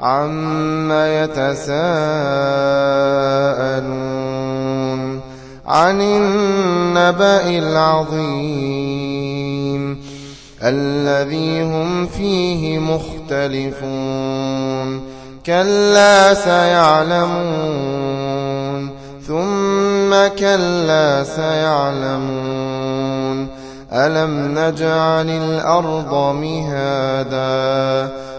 عَمَّ يَتَسَاءَلُونَ عَنِ النَّبَإِ الْعَظِيمِ الَّذِي هُمْ فِيهِ مُخْتَلِفُونَ كَلَّا سَيَعْلَمُونَ ثُمَّ كَلَّا سَيَعْلَمُونَ أَلَمْ نَجْعَلِ الْأَرْضَ مِهَادًا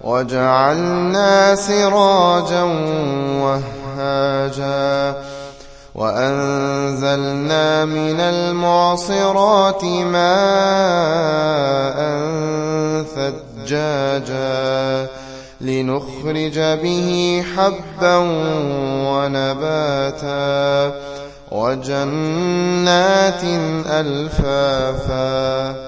وَجَعَلْنَا سِرَاجًا وَهَّاجًا وَأَنزَلْنَا مِنَ الْمُعْصِرَاتِ مَاءً ثَجَّاجًا لِنُخْرِجَ بِهِ حَبًّا وَنَبَاتًا وَجَنَّاتٍ أَلْفَافًا